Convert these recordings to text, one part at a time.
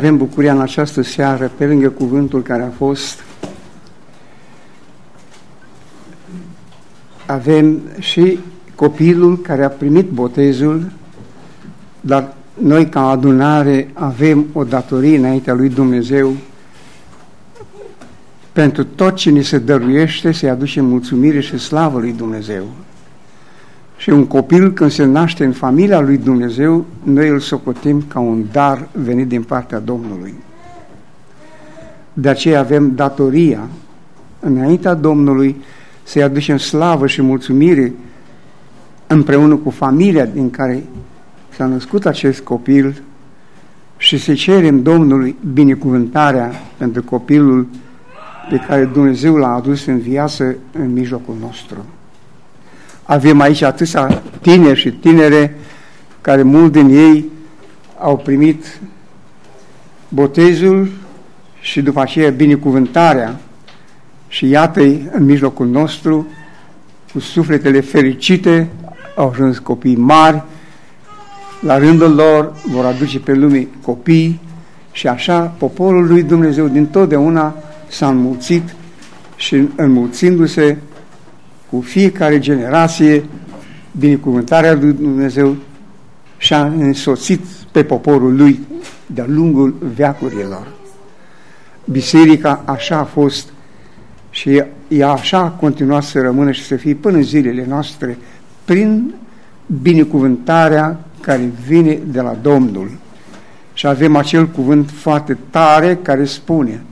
Avem bucuria în această seară, pe lângă cuvântul care a fost, avem și copilul care a primit botezul, dar noi ca adunare avem o datorie înaintea lui Dumnezeu pentru tot ce ni se dăruiește să-i aduce mulțumire și slavă lui Dumnezeu. Și un copil, când se naște în familia lui Dumnezeu, noi îl socotim ca un dar venit din partea Domnului. De aceea avem datoria, înaintea Domnului, să-i aducem slavă și mulțumire împreună cu familia din care s-a născut acest copil și să cerem Domnului binecuvântarea pentru copilul pe care Dumnezeu l-a adus în viață în mijlocul nostru. Avem aici atâția tineri și tinere care mulți din ei au primit botezul și după aceea binecuvântarea. Și iată-i în mijlocul nostru cu sufletele fericite, au ajuns copii mari, la rândul lor vor aduce pe lume copii și așa poporul lui Dumnezeu din totdeauna s-a înmulțit și înmulțindu-se cu fiecare generație binecuvântarea lui Dumnezeu și-a însoțit pe poporul lui de-a lungul veacurilor. Biserica așa a fost și ea așa a continuat să rămână și să fie până în zilele noastre prin binecuvântarea care vine de la Domnul. Și avem acel cuvânt foarte tare care spune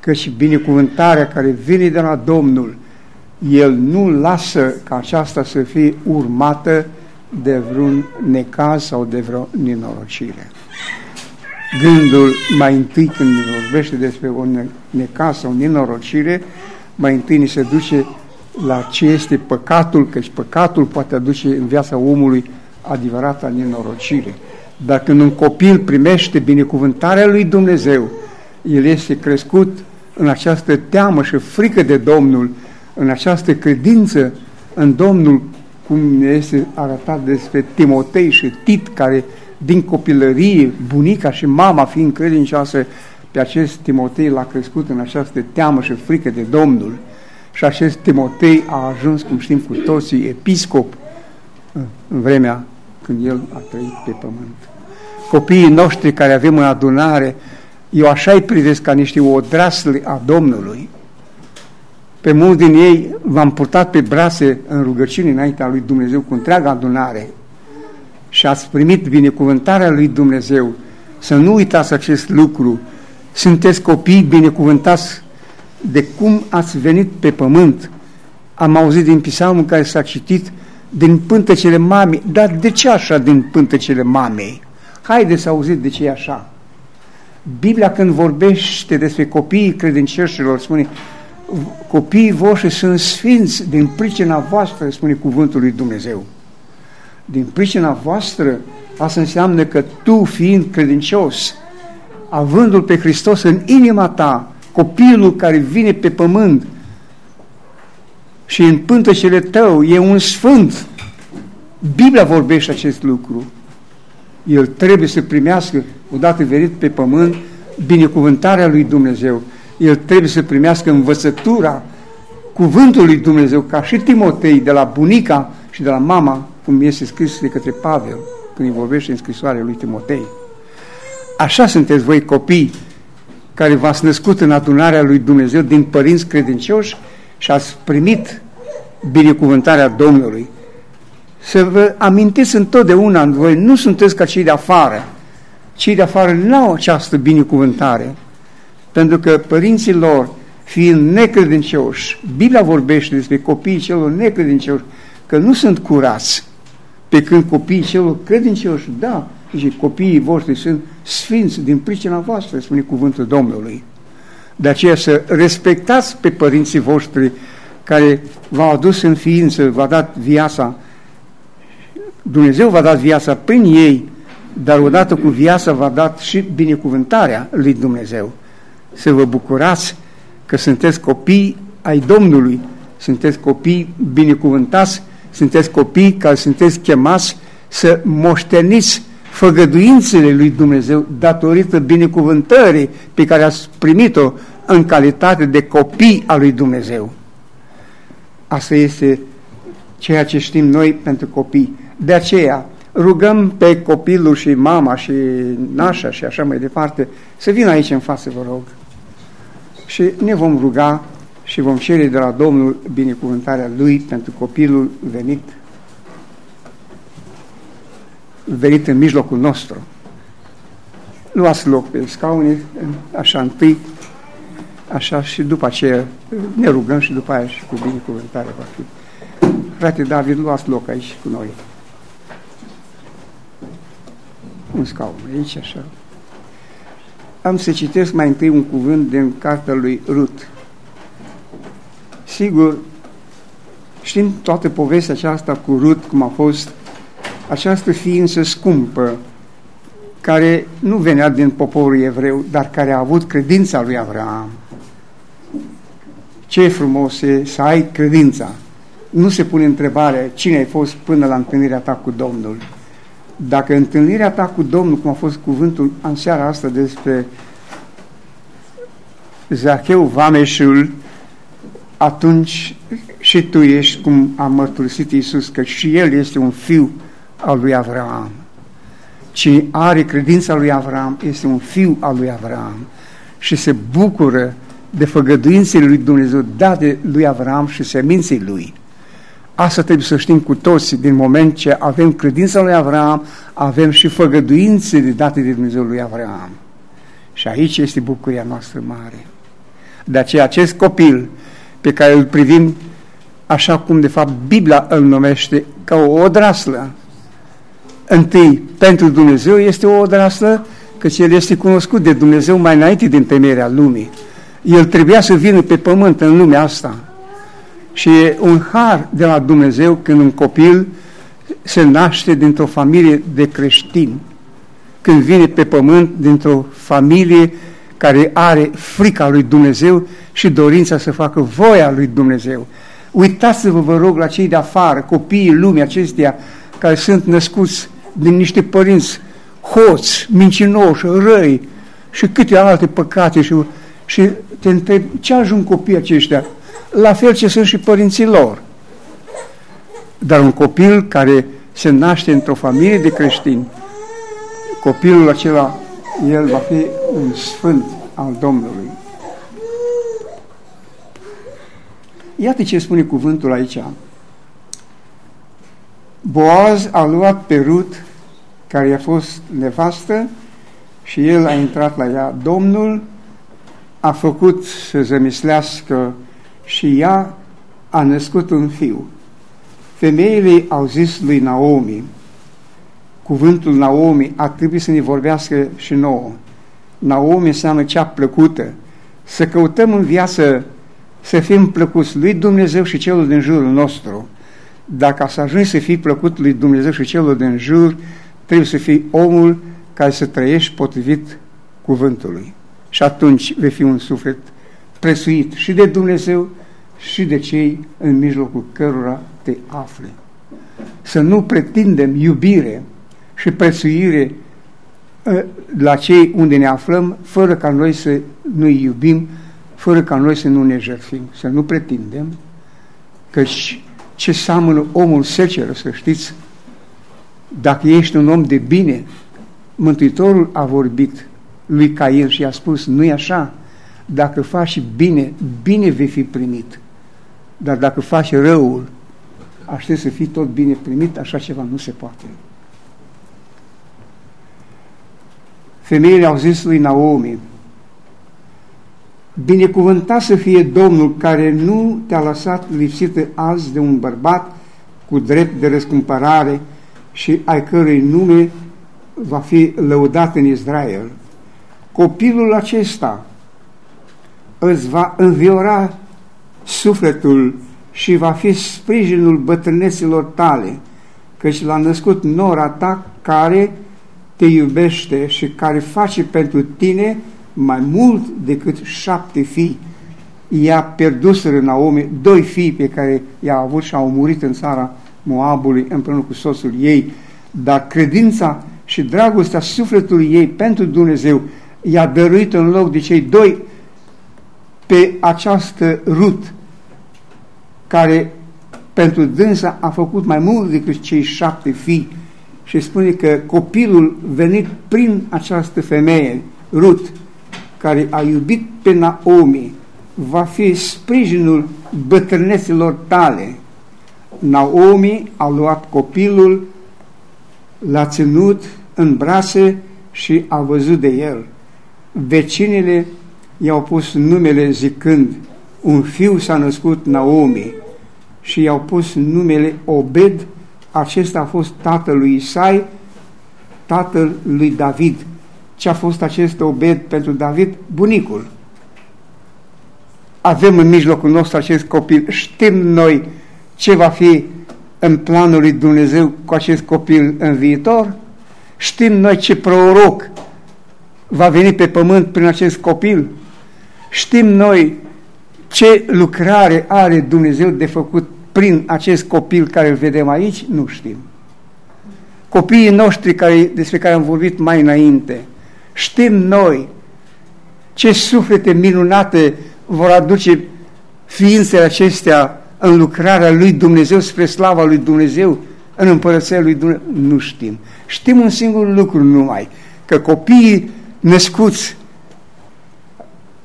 că și binecuvântarea care vine de la Domnul el nu lasă ca aceasta să fie urmată de vreun necaz sau de vreo nenorocire. Gândul mai întâi când ne vorbește despre o necaz sau nenorocire, mai întâi ni se duce la ce este păcatul, căci păcatul poate aduce în viața omului adevărata nenorocire. Dacă un copil primește binecuvântarea lui Dumnezeu, el este crescut în această teamă și frică de Domnul, în această credință în Domnul, cum ne este arătat despre Timotei și Tit, care din copilărie, bunica și mama fiind credincioasă, pe acest Timotei l-a crescut în această teamă și frică de Domnul. Și acest Timotei a ajuns, cum știm cu toții, episcop în vremea când el a trăit pe pământ. Copiii noștri care avem în adunare, eu așa îi privesc ca niște odrasli a Domnului, pe mulți din ei v-am purtat pe brațe în rugăciune înaintea lui Dumnezeu cu întreaga adunare și ați primit binecuvântarea lui Dumnezeu. Să nu uitați acest lucru. Sunteți copii binecuvântați de cum ați venit pe pământ. Am auzit din psalmul care s-a citit din pântecele mamei. Dar de ce așa din pântecele mamei? Haideți să auziți de ce e așa. Biblia când vorbește despre copiii credincioșilor spune copiii voștri sunt sfinți din pricina voastră, spune cuvântul lui Dumnezeu. Din pricina voastră, asta înseamnă că tu, fiind credincios, avându-L pe Hristos în inima ta, copilul care vine pe pământ și în pântăcele tău e un sfânt, Biblia vorbește acest lucru. El trebuie să primească, odată venit pe pământ, binecuvântarea lui Dumnezeu el trebuie să primească învățătura cuvântului Dumnezeu, ca și Timotei, de la bunica și de la mama, cum este scris de către Pavel, când îi vorbește în scrisoarea lui Timotei. Așa sunteți voi copii care v-ați născut în adunarea lui Dumnezeu din părinți credincioși și ați primit binecuvântarea Domnului. Să vă amintiți întotdeauna în voi, nu sunteți ca cei de afară. Cei de afară nu au această binecuvântare pentru că părinții lor, fiind necredincioși, Biblia vorbește despre copiii celor necredincioși, că nu sunt curați, pe când copiii celor credincioși, da, și copiii voștri sunt sfinți din pricina voastră, spune cuvântul Domnului. De aceea să respectați pe părinții voștri care v-au adus în ființă, v-a dat viața, Dumnezeu v-a dat viața prin ei, dar odată cu viața v-a dat și binecuvântarea lui Dumnezeu să vă bucurați că sunteți copii ai Domnului, sunteți copii binecuvântați, sunteți copii care sunteți chemați să moșteniți făgăduințele lui Dumnezeu datorită binecuvântării pe care ați primit-o în calitate de copii al lui Dumnezeu. Asta este ceea ce știm noi pentru copii. De aceea rugăm pe copilul și mama și nașa și așa mai departe să vină aici în față, vă rog. Și ne vom ruga și vom cere de la Domnul binecuvântarea Lui pentru copilul venit venit în mijlocul nostru. Luați loc pe scaune, așa întâi, așa și după aceea ne rugăm și după aia și cu binecuvântare va fi. Frate David, luați loc aici cu noi. Un scaun aici, așa. Am să citesc mai întâi un cuvânt din cartea lui Rut. Sigur, știm toată povestea aceasta cu Rut, cum a fost această ființă scumpă, care nu venea din poporul evreu, dar care a avut credința lui Avram. Ce frumos e să ai credința. Nu se pune întrebarea cine ai fost până la întâlnirea ta cu Domnul. Dacă întâlnirea ta cu Domnul, cum a fost cuvântul în seara asta despre Zacheu Vameșul, atunci și tu ești, cum a mărturisit Iisus, că și el este un fiu al lui Avram. Cine are credința lui Avram este un fiu al lui Avram și se bucură de făgăduințele lui Dumnezeu date lui Avram și seminței lui. Asta trebuie să știm cu toți, din moment ce avem credința lui Avram, avem și făgăduințele date de Dumnezeu lui Avram. Și aici este bucuria noastră mare. De aceea acest copil pe care îl privim așa cum de fapt Biblia îl numește ca o odraslă, întâi pentru Dumnezeu este o odraslă, căci El este cunoscut de Dumnezeu mai înainte din temerea lumii. El trebuia să vină pe pământ în lumea asta. Și e un har de la Dumnezeu când un copil se naște dintr-o familie de creștini, când vine pe pământ dintr-o familie care are frica lui Dumnezeu și dorința să facă voia lui Dumnezeu. Uitați-vă, vă rog, la cei de afară, copiii lumii acestea care sunt născuți din niște părinți hoți, mincinoși, răi și câte alte păcate și, și te întreb, ce ajung copiii aceștia? La fel ce sunt și părinții lor. Dar un copil care se naște într-o familie de creștini, copilul acela, el va fi un sfânt al Domnului. Iată ce spune cuvântul aici. Boaz a luat pe Rut, care i-a fost nevastă, și el a intrat la ea. Domnul a făcut să zămislească și ea a născut un fiu. Femeile au zis lui Naomi, cuvântul Naomi a trebuit să ne vorbească și nouă. Naomi înseamnă cea plăcută. Să căutăm în viață să fim plăcuți lui Dumnezeu și celul din jurul nostru dacă să ajungi să fii plăcut lui Dumnezeu și celor din jur, trebuie să fii omul care să trăiești potrivit cuvântului. Și atunci vei fi un suflet presuit și de Dumnezeu și de cei în mijlocul cărora te afli. Să nu pretindem iubire și prețuire ă, la cei unde ne aflăm, fără ca noi să nu iubim, fără ca noi să nu ne jertfim. Să nu pretindem, căci ce seamănă omul seceră, să știți. Dacă ești un om de bine, Mântuitorul a vorbit lui Cain și a spus, nu-i așa, dacă faci bine, bine vei fi primit. Dar dacă faci răul, aștept să fii tot bine primit, așa ceva nu se poate. Femeile au zis lui Naomi, Binecuvântat să fie Domnul care nu te-a lăsat lipsită azi de un bărbat cu drept de răscumpărare și ai cărui nume va fi lăudat în Israel. Copilul acesta îți va înviora sufletul și va fi sprijinul bătrâneților tale, căci l-a născut nora ta care te iubește și care face pentru tine mai mult decât șapte fii. Ea pierduseră Naomi doi fii pe care i-a avut și au murit în țara Moabului împreună cu soțul ei, dar credința și dragostea sufletului ei pentru Dumnezeu i-a dăruit în loc de cei doi pe această Rut, care pentru dânsa a făcut mai mult decât cei șapte fii și spune că copilul venit prin această femeie, Rut, care a iubit pe Naomi, va fi sprijinul bătrâneților tale. Naomi a luat copilul, l-a ținut în brațe și a văzut de el. Vecinile i-au pus numele zicând, un fiu s-a născut Naomi și i-au pus numele Obed, acesta a fost tatăl lui Isai, tatăl lui David. Ce a fost acest Obed pentru David? Bunicul. Avem în mijlocul nostru acest copil. Știm noi ce va fi în planul lui Dumnezeu cu acest copil în viitor? Știm noi ce proroc va veni pe pământ prin acest copil? Știm noi ce lucrare are Dumnezeu de făcut prin acest copil care îl vedem aici? Nu știm. Copiii noștri care, despre care am vorbit mai înainte, știm noi ce suflete minunate vor aduce ființele acestea în lucrarea lui Dumnezeu, spre slava lui Dumnezeu, în împărăția lui Dumnezeu? Nu știm. Știm un singur lucru numai, că copiii născuți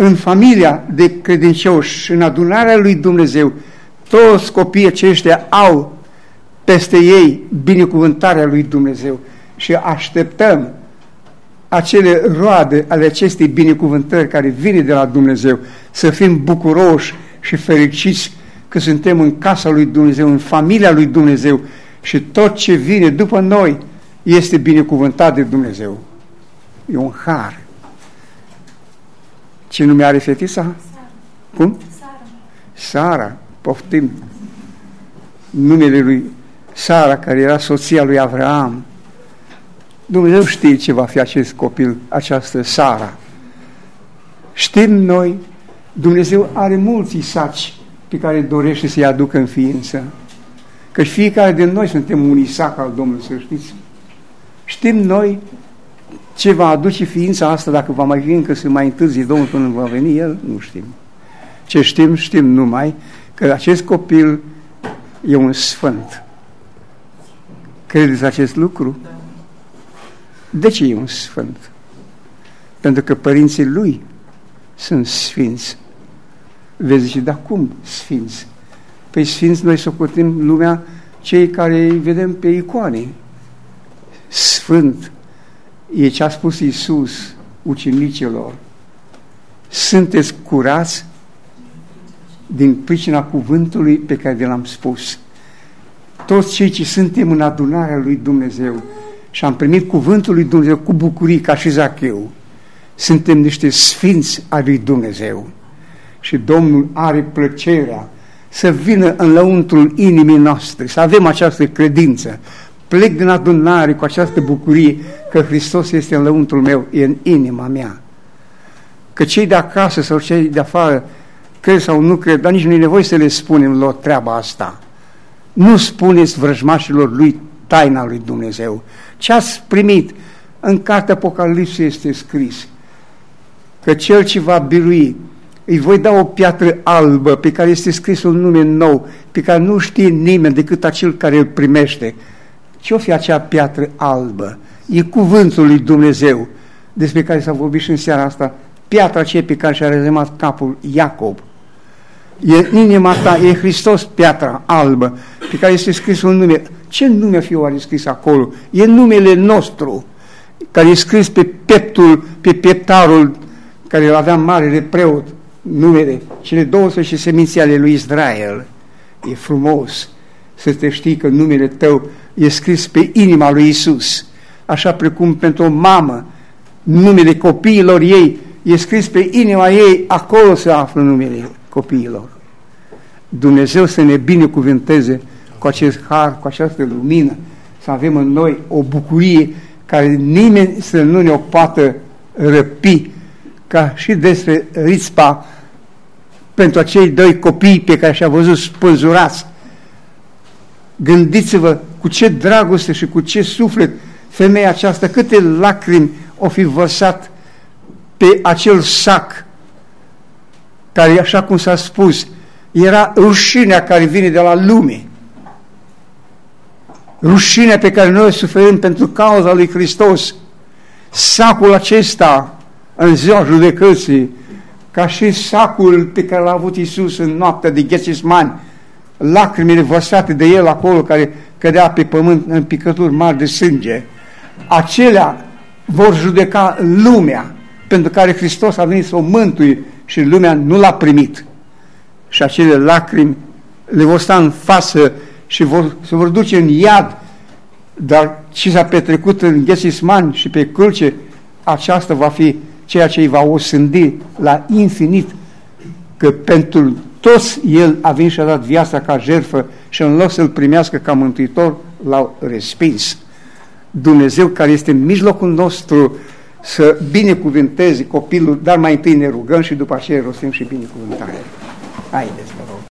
în familia de credincioși, în adunarea lui Dumnezeu, toți copiii aceștia au peste ei binecuvântarea lui Dumnezeu și așteptăm acele roade ale acestei binecuvântări care vine de la Dumnezeu, să fim bucuroși și fericiți că suntem în casa lui Dumnezeu, în familia lui Dumnezeu și tot ce vine după noi este binecuvântat de Dumnezeu. E un har. Ce nume are fetița? Sara. Cum? Sara. Sara. Poftim. Numele lui Sara, care era soția lui Avram. Dumnezeu știe ce va fi acest copil, această Sara. Știm noi, Dumnezeu are mulți saci pe care dorește să-i aducă în ființă. Că fiecare din noi suntem un Isaac al Domnului, să știți. Știm noi ce va aduce ființa asta dacă va mai fi încă să mai întârzi Domnul până va veni El? Nu știm. Ce știm, știm numai că acest copil e un sfânt. Credeți acest lucru? De ce e un sfânt? Pentru că părinții lui sunt sfinți. Vezi și de acum sfinți. Păi sfinți noi socotim lumea cei care îi vedem pe icoane. Sfânt e ce a spus Iisus ucenicilor. Sunteți curați din pricina cuvântului pe care l-am spus. Toți cei ce suntem în adunarea lui Dumnezeu și am primit cuvântul lui Dumnezeu cu bucurie ca și Zacheu, suntem niște sfinți ai lui Dumnezeu. Și Domnul are plăcerea să vină în lăuntrul inimii noastre, să avem această credință. Plec din adunare cu această bucurie că Hristos este în lăuntrul meu, e în inima mea. Că cei de acasă sau cei de afară cred sau nu cred, dar nici nu e nevoie să le spunem lor treaba asta. Nu spuneți vrăjmașilor lui taina lui Dumnezeu. Ce ați primit în cartea Apocalipsă este scris că cel ce va birui îi voi da o piatră albă pe care este scris un nume nou, pe care nu știe nimeni decât acel care îl primește. Ce o fi acea piatră albă? E cuvântul lui Dumnezeu despre care s-a vorbit și în seara asta, piatra aceea pe care și-a rezemat capul Iacob. E în inima ta, e Hristos piatra albă, pe care este scris un nume. Ce nume fi oare scris acolo? E numele nostru, care e scris pe peptul, pe peptarul care îl avea marele preot, numele, cele 12 seminții ale lui Israel. E frumos să te știi că numele tău e scris pe inima lui Isus, așa precum pentru o mamă, numele copiilor ei e scris pe inima ei, acolo se află numele copiilor. Dumnezeu să ne binecuvânteze cu acest har, cu această lumină, să avem în noi o bucurie care nimeni să nu ne o poată răpi, ca și despre Rispa pentru acei doi copii pe care și-a văzut spânzurați. Gândiți-vă cu ce dragoste și cu ce suflet femeia aceasta, câte lacrimi o fi vărsat pe acel sac care, așa cum s-a spus, era rușinea care vine de la lume. Rușinea pe care noi o suferim pentru cauza lui Hristos. Sacul acesta, în ziua judecății, ca și sacul pe care l-a avut Isus în noaptea de Ghețismani, lacrimile vărsate de el acolo, care cădea pe pământ în picături mari de sânge, acelea vor judeca lumea pentru care Hristos a venit să o mântuie și lumea nu l-a primit. Și acele lacrimi le vor sta în față și vor, se vor duce în iad, dar ce s-a petrecut în Ghețisman și pe cruce, aceasta va fi ceea ce îi va osândi la infinit, că pentru toți El a venit și a dat viața ca jertfă și în loc să-L primească ca mântuitor, l-au respins. Dumnezeu care este în mijlocul nostru să binecuvânteze copilul, dar mai întâi ne rugăm și după aceea rostim și binecuvântarea. Haideți, vă rog.